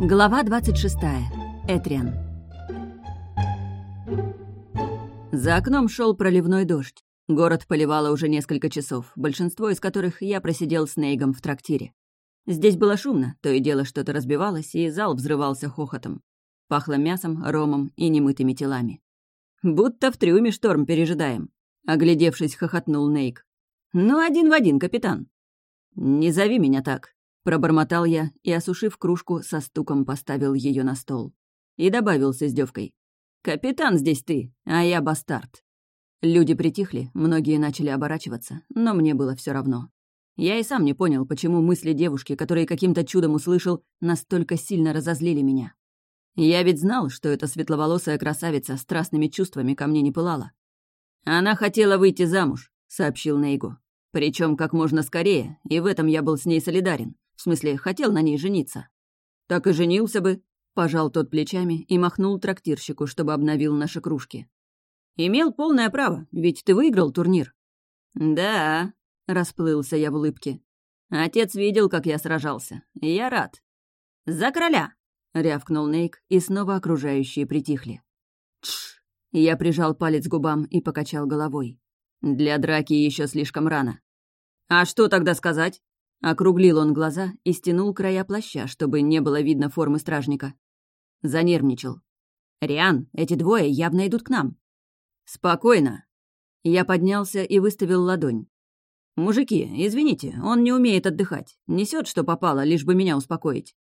Глава 26. Этриан. За окном шел проливной дождь. Город поливало уже несколько часов, большинство из которых я просидел с Нейгом в трактире. Здесь было шумно, то и дело что-то разбивалось, и зал взрывался хохотом. Пахло мясом, ромом и немытыми телами. «Будто в трюме шторм пережидаем», — оглядевшись, хохотнул Нейк. «Ну, один в один, капитан». «Не зови меня так», — пробормотал я и, осушив кружку, со стуком поставил ее на стол. И добавил с издевкой. «Капитан здесь ты, а я бастард». Люди притихли, многие начали оборачиваться, но мне было все равно. Я и сам не понял, почему мысли девушки, которые каким-то чудом услышал, настолько сильно разозлили меня. Я ведь знал, что эта светловолосая красавица страстными чувствами ко мне не пылала. «Она хотела выйти замуж», — сообщил Нейгу. Причем как можно скорее, и в этом я был с ней солидарен. В смысле, хотел на ней жениться. Так и женился бы, пожал тот плечами и махнул трактирщику, чтобы обновил наши кружки. Имел полное право, ведь ты выиграл турнир. Да, расплылся я в улыбке. Отец видел, как я сражался, я рад. За короля! рявкнул Нейк, и снова окружающие притихли. Тш! Я прижал палец к губам и покачал головой. Для драки еще слишком рано. «А что тогда сказать?» Округлил он глаза и стянул края плаща, чтобы не было видно формы стражника. Занервничал. «Риан, эти двое явно идут к нам». «Спокойно». Я поднялся и выставил ладонь. «Мужики, извините, он не умеет отдыхать. Несет, что попало, лишь бы меня успокоить».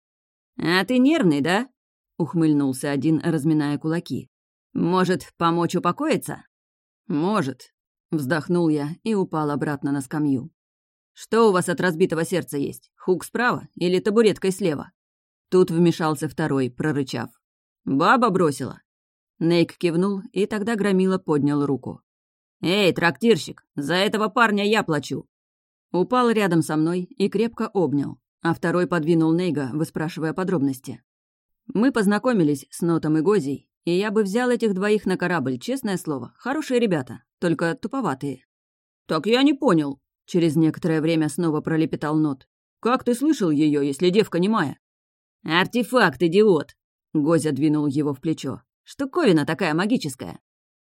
«А ты нервный, да?» — ухмыльнулся один, разминая кулаки. «Может, помочь упокоиться?» «Может», — вздохнул я и упал обратно на скамью. «Что у вас от разбитого сердца есть? Хук справа или табуреткой слева?» Тут вмешался второй, прорычав. «Баба бросила». Нейк кивнул, и тогда Громила поднял руку. «Эй, трактирщик, за этого парня я плачу!» Упал рядом со мной и крепко обнял, а второй подвинул Нейга, выспрашивая подробности. Мы познакомились с Нотом и Гозей, и я бы взял этих двоих на корабль, честное слово. Хорошие ребята, только туповатые. «Так я не понял», Через некоторое время снова пролепетал Нот. «Как ты слышал ее, если девка не моя?» «Артефакт, идиот!» Гозя двинул его в плечо. «Штуковина такая магическая».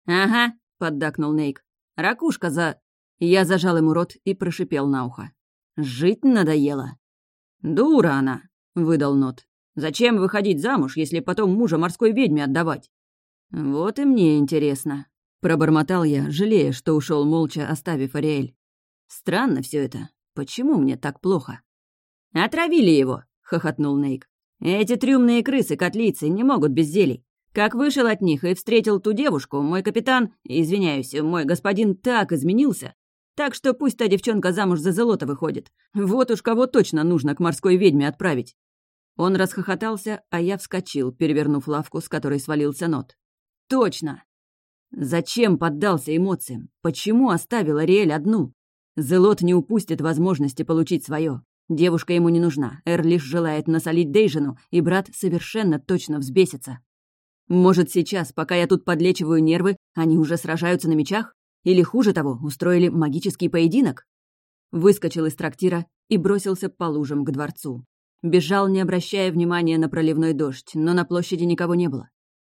«Ага», — поддакнул Нейк. «Ракушка за...» Я зажал ему рот и прошипел на ухо. «Жить надоело». «Дура она», — выдал Нот. «Зачем выходить замуж, если потом мужа морской ведьме отдавать?» «Вот и мне интересно», — пробормотал я, жалея, что ушел молча, оставив Ариэль. Странно все это. Почему мне так плохо? «Отравили его!» — хохотнул Нейк. «Эти трюмные крысы-котлицы не могут без зелий. Как вышел от них и встретил ту девушку, мой капитан, извиняюсь, мой господин так изменился. Так что пусть та девчонка замуж за золото выходит. Вот уж кого точно нужно к морской ведьме отправить». Он расхохотался, а я вскочил, перевернув лавку, с которой свалился нот. «Точно!» Зачем поддался эмоциям? Почему оставил Ариэль одну? Зелот не упустит возможности получить свое. Девушка ему не нужна, Эр лишь желает насолить Дейжину, и брат совершенно точно взбесится. Может, сейчас, пока я тут подлечиваю нервы, они уже сражаются на мечах? Или, хуже того, устроили магический поединок? Выскочил из трактира и бросился по лужам к дворцу. Бежал, не обращая внимания на проливной дождь, но на площади никого не было.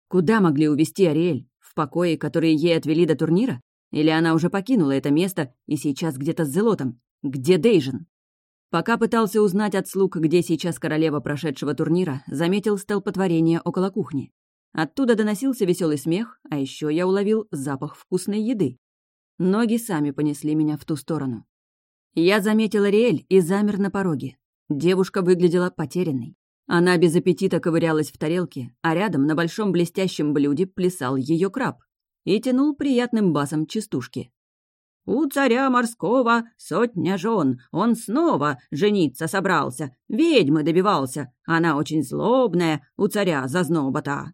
Куда могли увести Ариэль? В покои, которые ей отвели до турнира? Или она уже покинула это место и сейчас где-то с Зелотом? Где Дейжин? Пока пытался узнать от слуг, где сейчас королева прошедшего турнира, заметил столпотворение около кухни. Оттуда доносился веселый смех, а еще я уловил запах вкусной еды. Ноги сами понесли меня в ту сторону. Я заметил Риэль и замер на пороге. Девушка выглядела потерянной. Она без аппетита ковырялась в тарелке, а рядом на большом блестящем блюде плясал ее краб и тянул приятным басом частушки. «У царя морского сотня жен, он снова жениться собрался, ведьмы добивался, она очень злобная, у царя зазноба-то».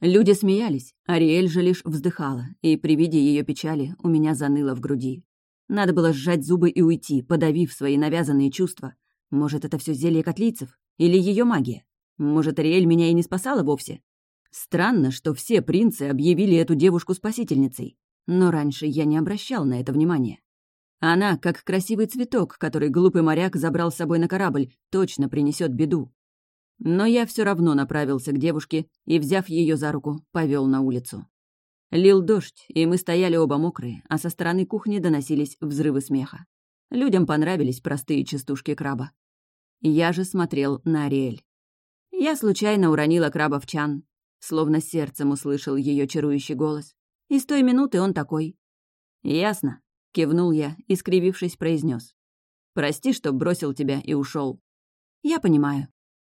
Люди смеялись, Ариэль же лишь вздыхала, и при виде ее печали у меня заныло в груди. Надо было сжать зубы и уйти, подавив свои навязанные чувства. Может, это все зелье котлийцев? Или ее магия? Может, Ариэль меня и не спасала вовсе? Странно, что все принцы объявили эту девушку спасительницей, но раньше я не обращал на это внимания. Она, как красивый цветок, который глупый моряк забрал с собой на корабль, точно принесет беду. Но я все равно направился к девушке и, взяв ее за руку, повел на улицу. Лил дождь, и мы стояли оба мокрые, а со стороны кухни доносились взрывы смеха. Людям понравились простые частушки краба. Я же смотрел на Ариэль. Я случайно уронила краба в чан, словно сердцем услышал ее чарующий голос. И с той минуты он такой. «Ясно», — кивнул я и, скривившись, произнес. «Прости, что бросил тебя и ушел. «Я понимаю».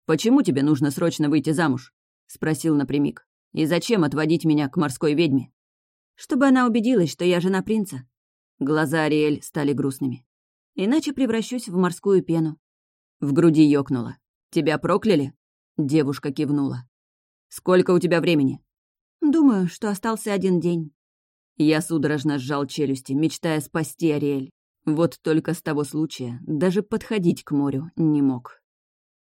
«Почему тебе нужно срочно выйти замуж?» — спросил напрямик. «И зачем отводить меня к морской ведьме?» «Чтобы она убедилась, что я жена принца». Глаза Ариэль стали грустными. «Иначе превращусь в морскую пену». В груди ёкнуло. «Тебя прокляли?» Девушка кивнула. «Сколько у тебя времени?» «Думаю, что остался один день». Я судорожно сжал челюсти, мечтая спасти Ариэль. Вот только с того случая даже подходить к морю не мог.